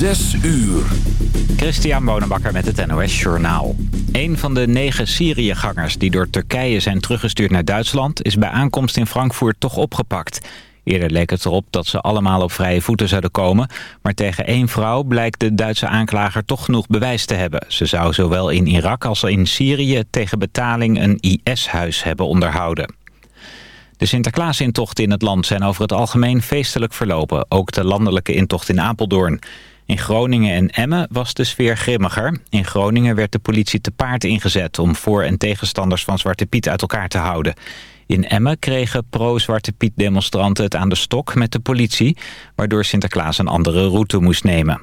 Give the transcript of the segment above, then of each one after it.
Zes uur. Christian Bonenbakker met het NOS Journaal. Een van de negen Syriëgangers die door Turkije zijn teruggestuurd naar Duitsland... is bij aankomst in Frankfurt toch opgepakt. Eerder leek het erop dat ze allemaal op vrije voeten zouden komen... maar tegen één vrouw blijkt de Duitse aanklager toch genoeg bewijs te hebben. Ze zou zowel in Irak als in Syrië tegen betaling een IS-huis hebben onderhouden. De Sinterklaasintochten in het land zijn over het algemeen feestelijk verlopen. Ook de landelijke intocht in Apeldoorn. In Groningen en Emmen was de sfeer grimmiger. In Groningen werd de politie te paard ingezet... om voor- en tegenstanders van Zwarte Piet uit elkaar te houden. In Emmen kregen pro-Zwarte Piet demonstranten het aan de stok met de politie... waardoor Sinterklaas een andere route moest nemen.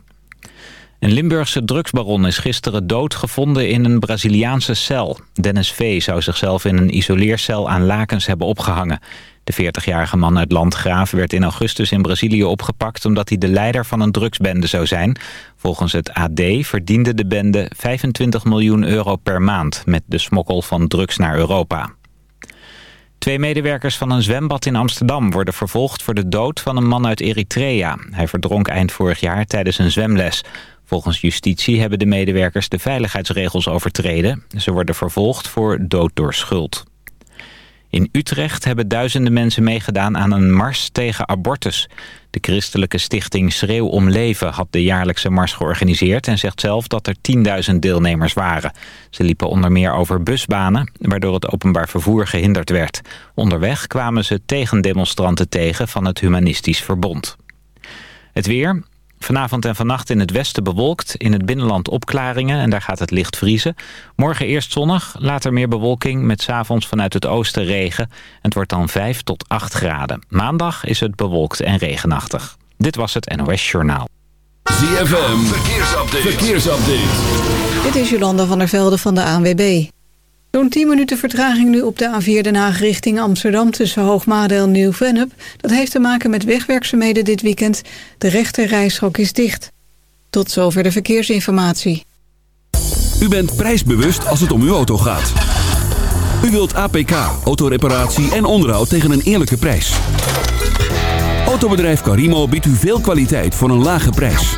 Een Limburgse drugsbaron is gisteren doodgevonden in een Braziliaanse cel. Dennis V. zou zichzelf in een isoleercel aan lakens hebben opgehangen. De 40-jarige man uit Landgraaf werd in augustus in Brazilië opgepakt... omdat hij de leider van een drugsbende zou zijn. Volgens het AD verdiende de bende 25 miljoen euro per maand... met de smokkel van drugs naar Europa. Twee medewerkers van een zwembad in Amsterdam worden vervolgd voor de dood van een man uit Eritrea. Hij verdronk eind vorig jaar tijdens een zwemles. Volgens justitie hebben de medewerkers de veiligheidsregels overtreden. Ze worden vervolgd voor dood door schuld. In Utrecht hebben duizenden mensen meegedaan aan een mars tegen abortus. De christelijke stichting Schreeuw om Leven had de jaarlijkse mars georganiseerd... en zegt zelf dat er 10.000 deelnemers waren. Ze liepen onder meer over busbanen, waardoor het openbaar vervoer gehinderd werd. Onderweg kwamen ze tegendemonstranten tegen van het Humanistisch Verbond. Het weer. Vanavond en vannacht in het westen bewolkt, in het binnenland opklaringen en daar gaat het licht vriezen. Morgen eerst zonnig, later meer bewolking met s'avonds vanuit het oosten regen. Het wordt dan 5 tot 8 graden. Maandag is het bewolkt en regenachtig. Dit was het NOS Journaal. ZFM, verkeersupdate. verkeersupdate. Dit is Jolanda van der Velde van de ANWB. Zo'n 10 minuten vertraging nu op de A4 Den Haag richting Amsterdam... tussen Hoogmade en Nieuw-Vennep. Dat heeft te maken met wegwerkzaamheden dit weekend. De rechte rijstrook is dicht. Tot zover de verkeersinformatie. U bent prijsbewust als het om uw auto gaat. U wilt APK, autoreparatie en onderhoud tegen een eerlijke prijs. Autobedrijf Carimo biedt u veel kwaliteit voor een lage prijs.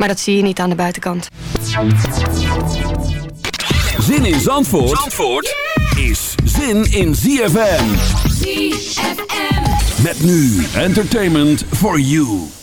Maar dat zie je niet aan de buitenkant. Zin in Zandvoort, Zandvoort is zin in ZFM. ZFM. Met nu entertainment for you.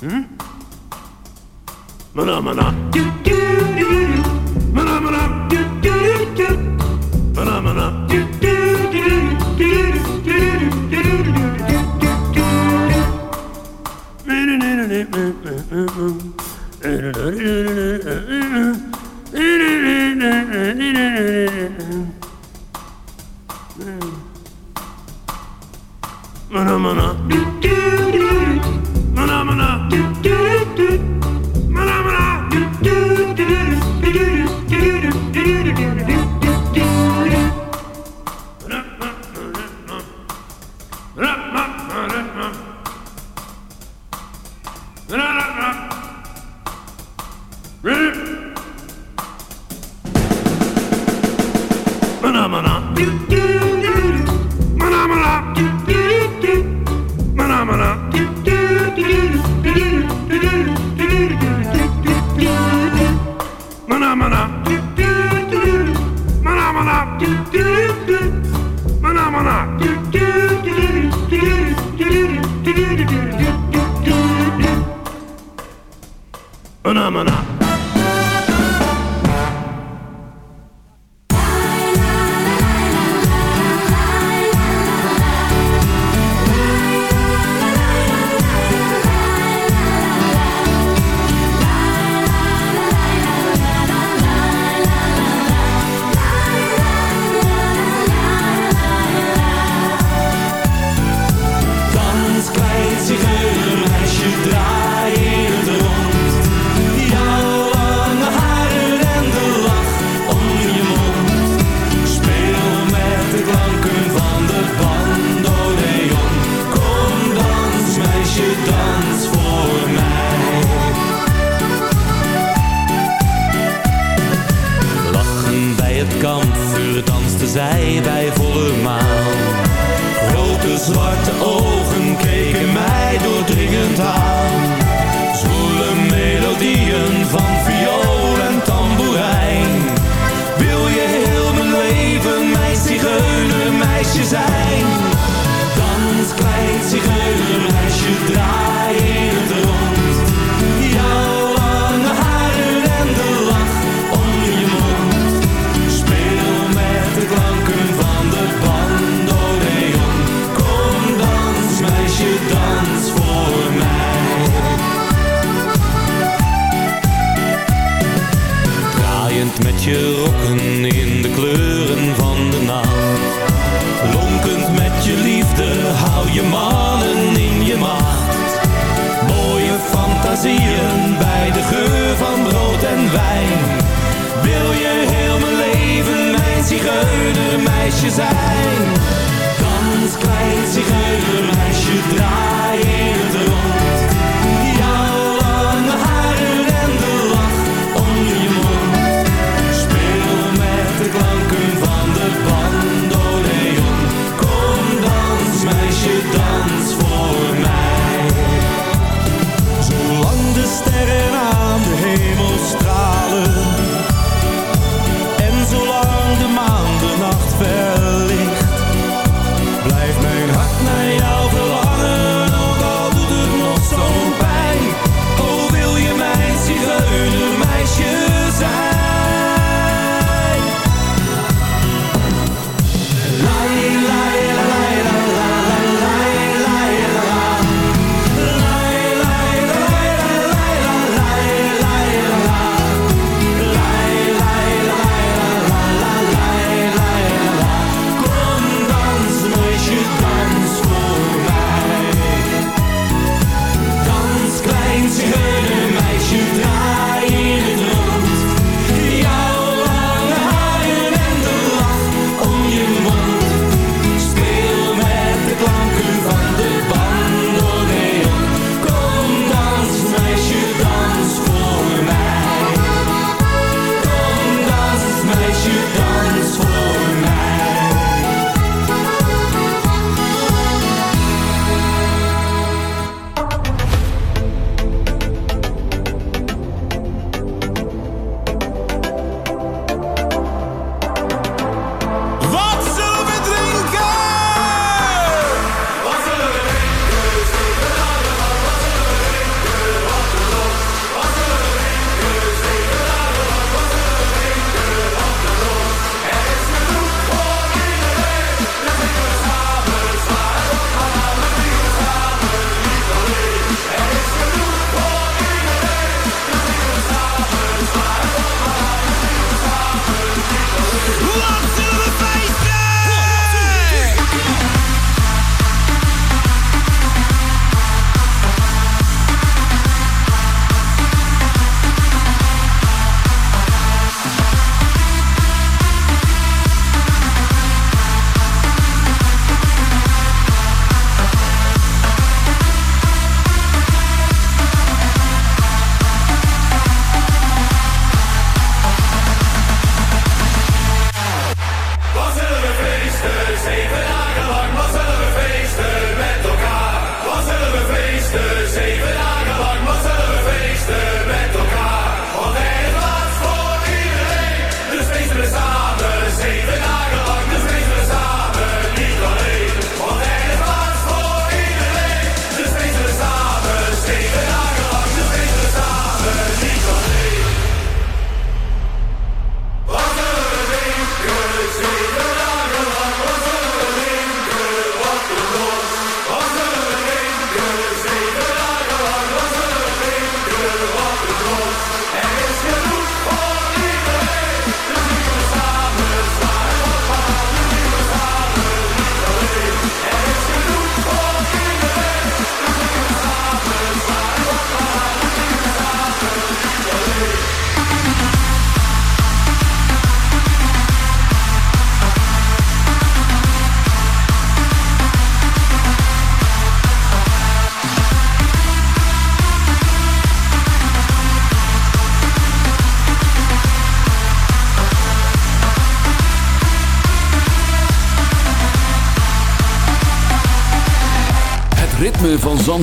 Hmm? Mana mana. Do do do do. Mana mana. Do do do do. Mana mana. Do do do do do do do do do do do do do.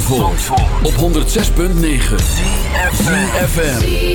Zandvoort, op 106.9 FM.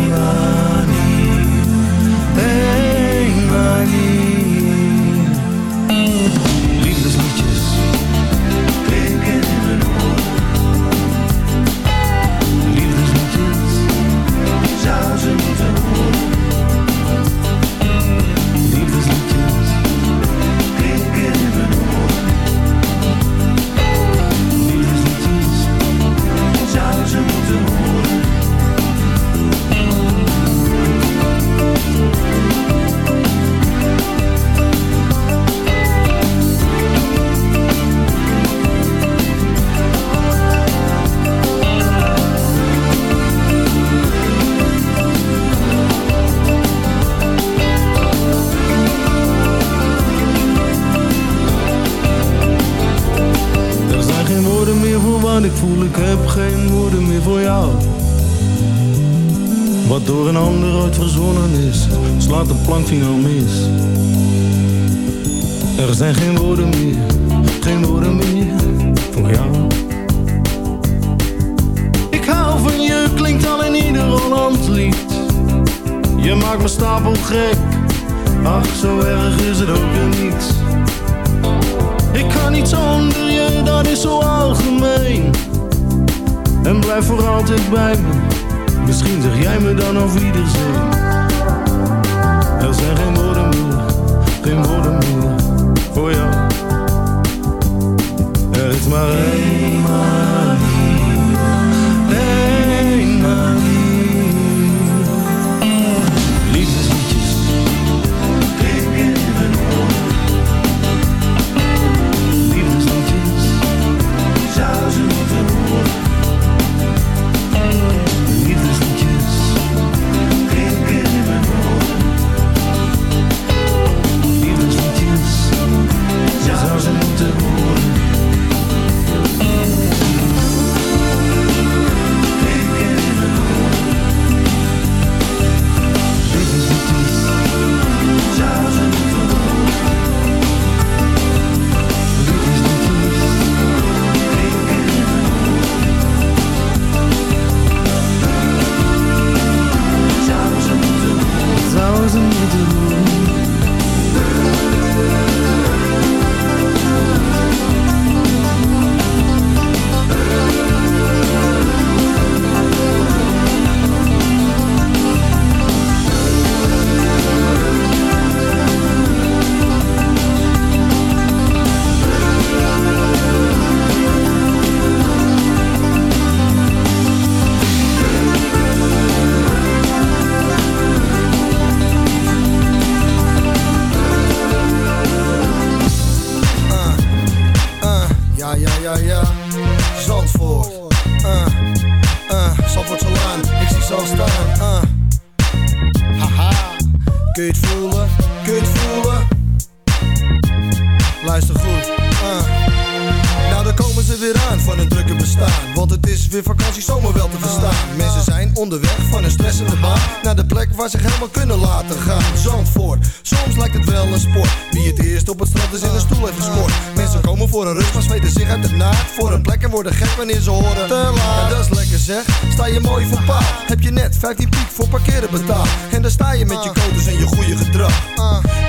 Zweten zich uit de naad. Voor een plek en worden gek wanneer ze horen. Te laat. En dat is lekker zeg. Sta je mooi voor paal. Heb je net 15 piek voor parkeren betaald. En daar sta je met je codes en je goede gedrag.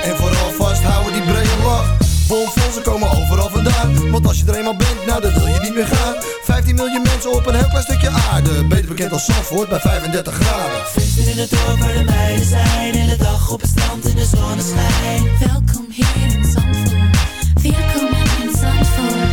En vooral vasthouden die brede lach. Bomvol, ze komen overal vandaan. Want als je er eenmaal bent, nou dan wil je niet meer gaan. 15 miljoen mensen op een heel klein stukje aarde. Beter bekend als Zandvoort bij 35 graden. Feesten in het dorp waar de meiden zijn. In de dag op het strand in de zonneschijn. Welkom hier in Zandvoort. Welkom in Zandvoort.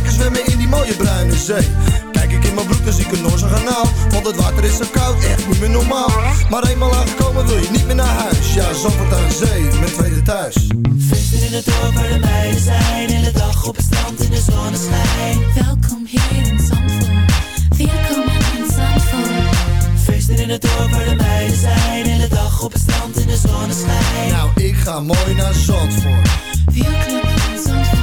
mooie bruine zee Kijk ik in mijn broek, dan zie ik een Noorse kanaal Want het water is zo koud, echt niet meer normaal Maar eenmaal aangekomen wil je niet meer naar huis Ja, Zandvoort aan zee, mijn tweede thuis Feesten in het dorp waar de meiden zijn. In de dag op het strand in de zonneschijn. Welkom hier in Zandvoort. Welkom in Zandvoort. Feesten in het dorp waar de meiden zijn. In de dag op het strand in de zonneschijn. Nou, ik ga mooi naar Zandvoort Welkom in Zandvoort.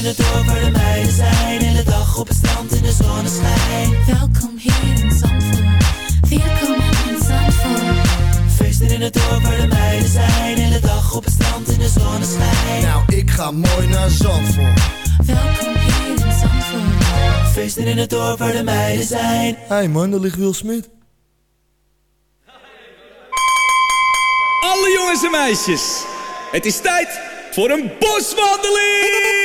In het dorp waar de meiden zijn. In de dag op het strand in de zonneschijn. Welkom hier in Zandvoort. Welkom in Zandvoort. Feesten in het dorp waar de meiden zijn. In de dag op het strand in de zonneschijn. Nou, ik ga mooi naar Zandvoort Welkom hier in Zandvoort. Feesten in het dorp waar de meiden zijn. Hé hey man, daar ligt Will Smit Alle jongens en meisjes, het is tijd voor een boswandeling!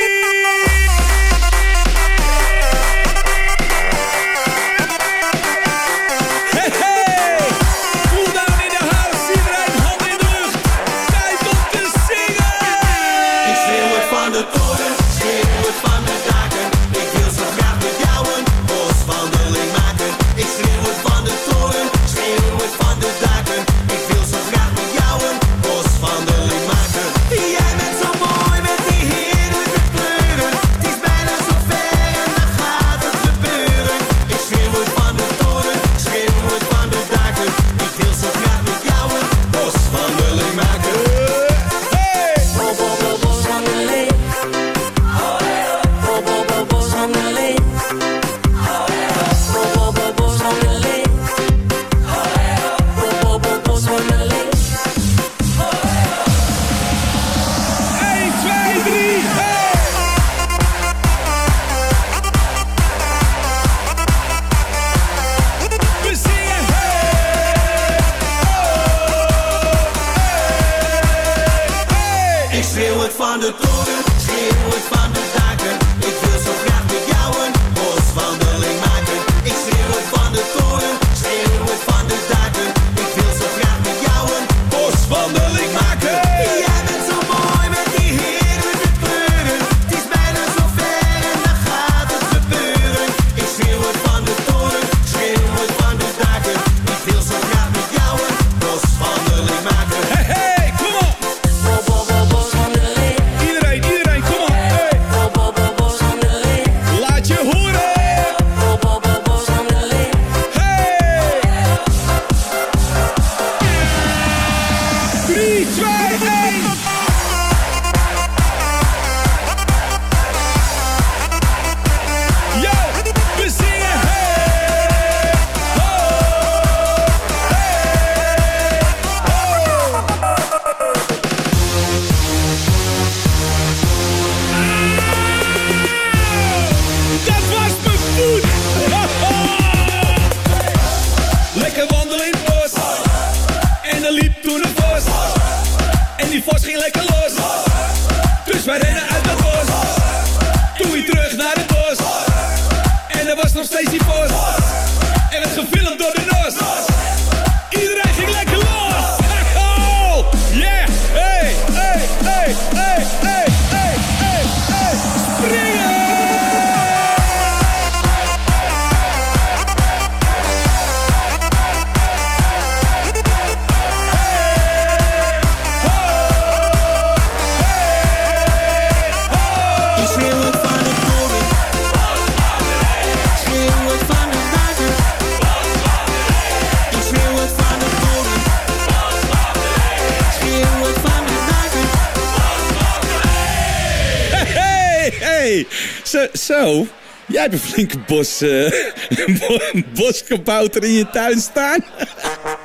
Zo, jij hebt een flinke bos, eh, uh, boskabouter in je tuin staan.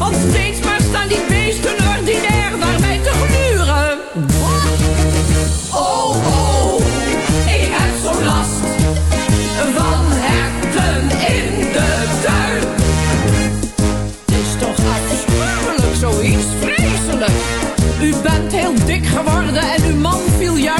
Want steeds maar staan die beesten ordinair naar mij te gluren. Oh, oh, ik heb zo'n last van herten in de tuin. Het is toch afschuwelijk, zoiets vreselijk. U bent heel dik geworden en uw man viel juist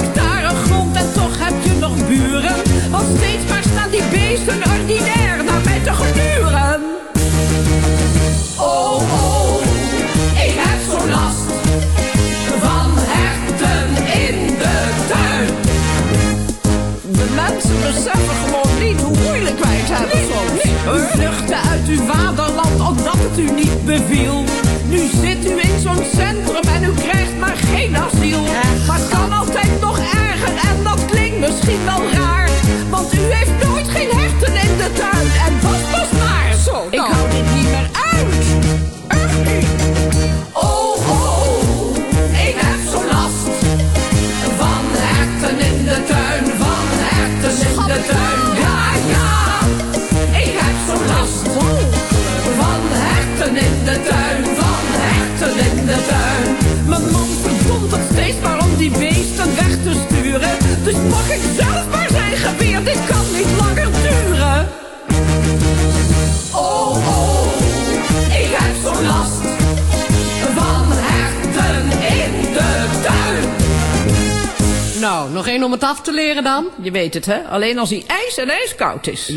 het u niet beviel. Nu zit u in zo'n centrum en u krijgt maar geen asiel. Maar het kan altijd nog erger en dat klinkt misschien wel raar. ik maar zijn geweer, dit kan niet langer duren. Oh, oh, ik heb zo'n last van herten in de tuin. Nou, nog één om het af te leren dan. Je weet het, hè? Alleen als hij ijs en ijskoud is.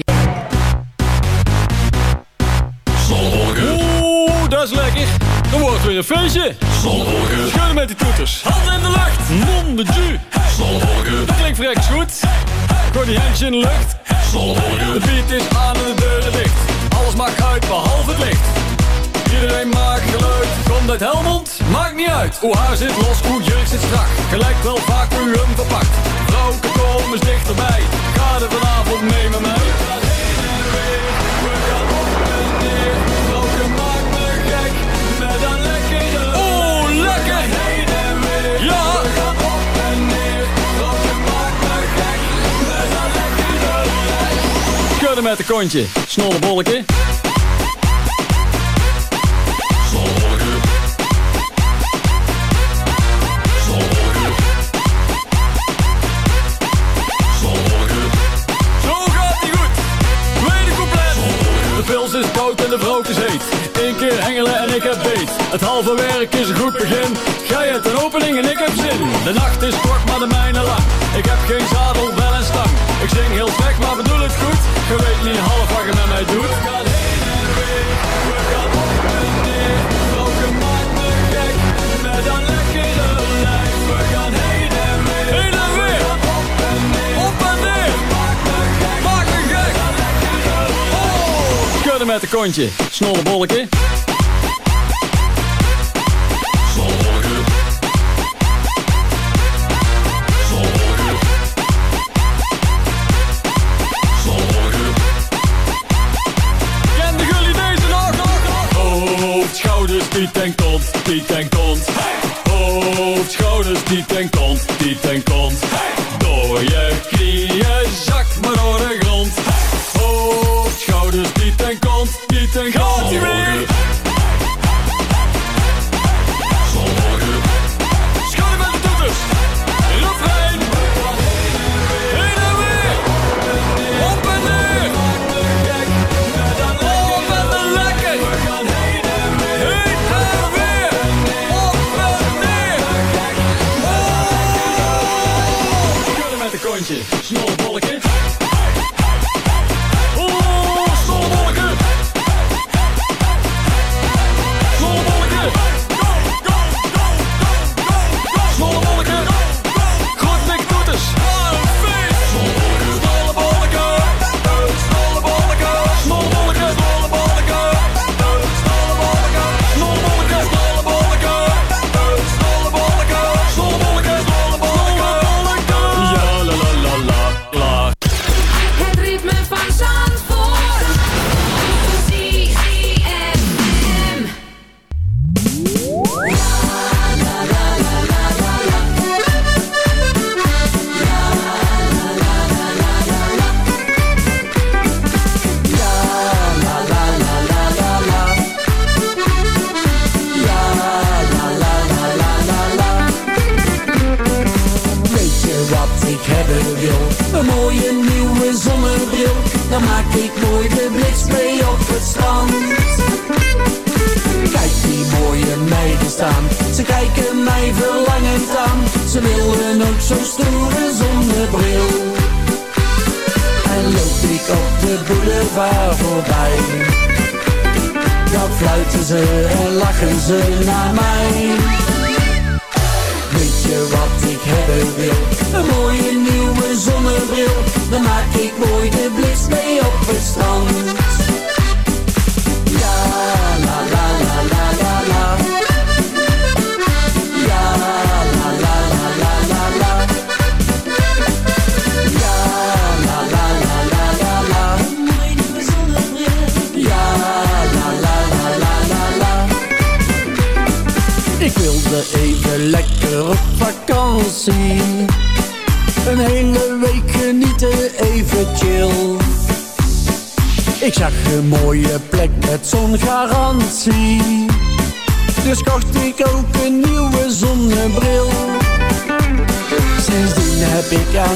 zorgen. Oeh, dat is lekker. Dan wordt weer een feestje. Zonnewolken. Schudden met die toeters. Hand in de lucht. Non de jus ju. Dat klinkt vrek goed. Gooi die handjes in de lucht. De beat is aan en de deuren dicht. Alles maakt uit behalve het licht. Iedereen maakt geluid. Komt uit Helmond? Maakt niet uit. Hoe haar zit los, hoe jurk zit strak. Gelijk wel vaak hoe u hem verpakt. Vrouwke kom eens dichterbij. Ga er vanavond mee met mij. Schudden met de kontje, snolle bolletje. Zo gaat die goed. Tweede couplet. De pils is koud en de brood is heet. Eén keer hengelen en ik heb beet. Het halve werk is een goed begin. Gij hebt een opening en ik heb zin. De nacht is kort, maar de mijne lang. Ik heb geen zadel, wel een stang. Ik zing heel slecht, maar bedoel het goed. Je weet niet half wat je met mij doet. We gaan heen en weer, we gaan op en neer. Welke maakt me gek, met een lekkere lijf. We gaan heen en weer, heen en weer. Op en neer, op en neer. Maak me gek, maak me gek. Oh, schudden met de kontje, snolle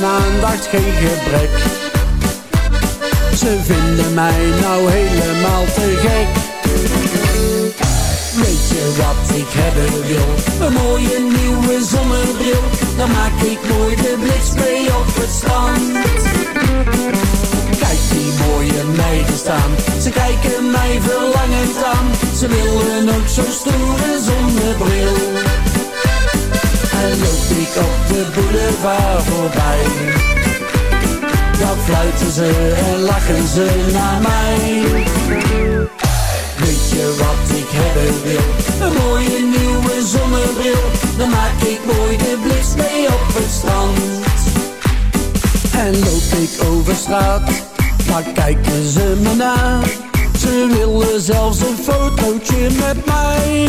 aan aandacht geen gebrek. Ze vinden mij nou helemaal te gek. Weet je wat ik hebben wil? Een mooie nieuwe zonnebril, dan maak ik mooi de blitz mee op het strand. Kijk die mooie meiden staan, ze kijken mij verlangend aan. Ze willen ook zo'n stoere zonnebril. En loop ik op de boulevard voorbij. Dan fluiten ze en lachen ze naar mij. Weet je wat ik hebben wil? Een mooie nieuwe zonnebril. Dan maak ik mooi de blitz mee op het strand. En loop ik over straat, dan kijken ze me na. Ze willen zelfs een fotootje met mij.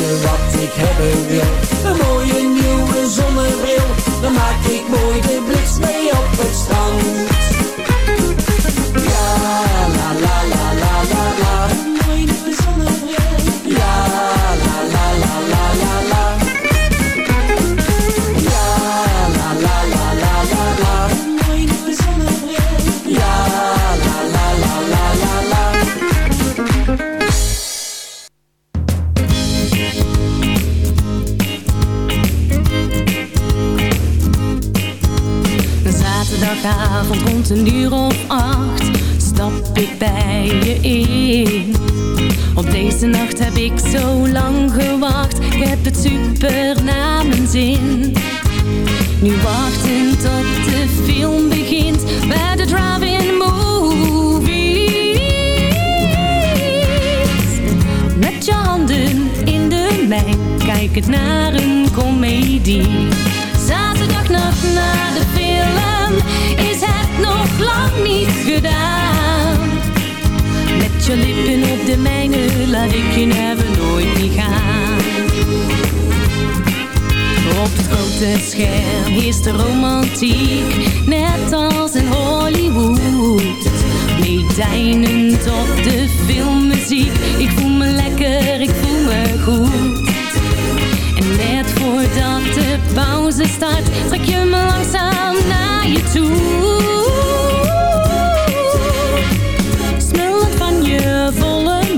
Wat ik hebben wil? Een mooie nieuwe zonnebril. Dan maak ik mooi de blitz mee op het strand. Zaterdagavond rond een uur of acht stap ik bij je in. Op deze nacht heb ik zo lang gewacht, ik heb het super naar mijn zin. Nu wachten tot de film begint bij de drive-in movies. Met je handen in de mijn, kijkend naar een komedie. Zaterdagnacht na de film het lang niet gedaan. Met je lippen op de mijne laat ik je never nooit niet gaan. Op het grote scherm is de romantiek, net als in Hollywood. Meedijnend op de filmmuziek, ik voel me lekker, ik voel me goed. En net voordat de pauze start, trek je me langzaam naar je toe.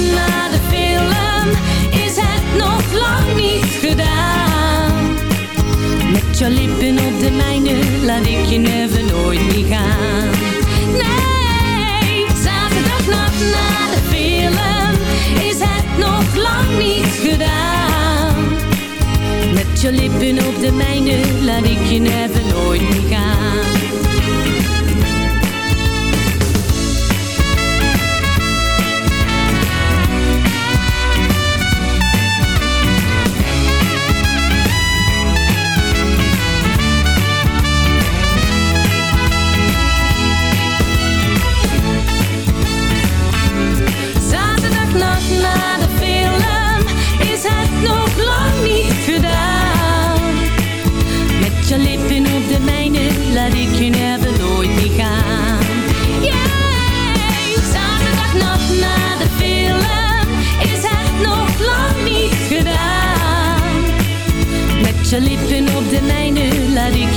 Na de film is het nog lang niet gedaan. Met je lippen op de mijne laat ik je never nooit meer gaan. Nee, zaterdagnacht na de film is het nog lang niet gedaan. Met je lippen op de mijne laat ik je never nooit meer gaan.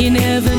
Never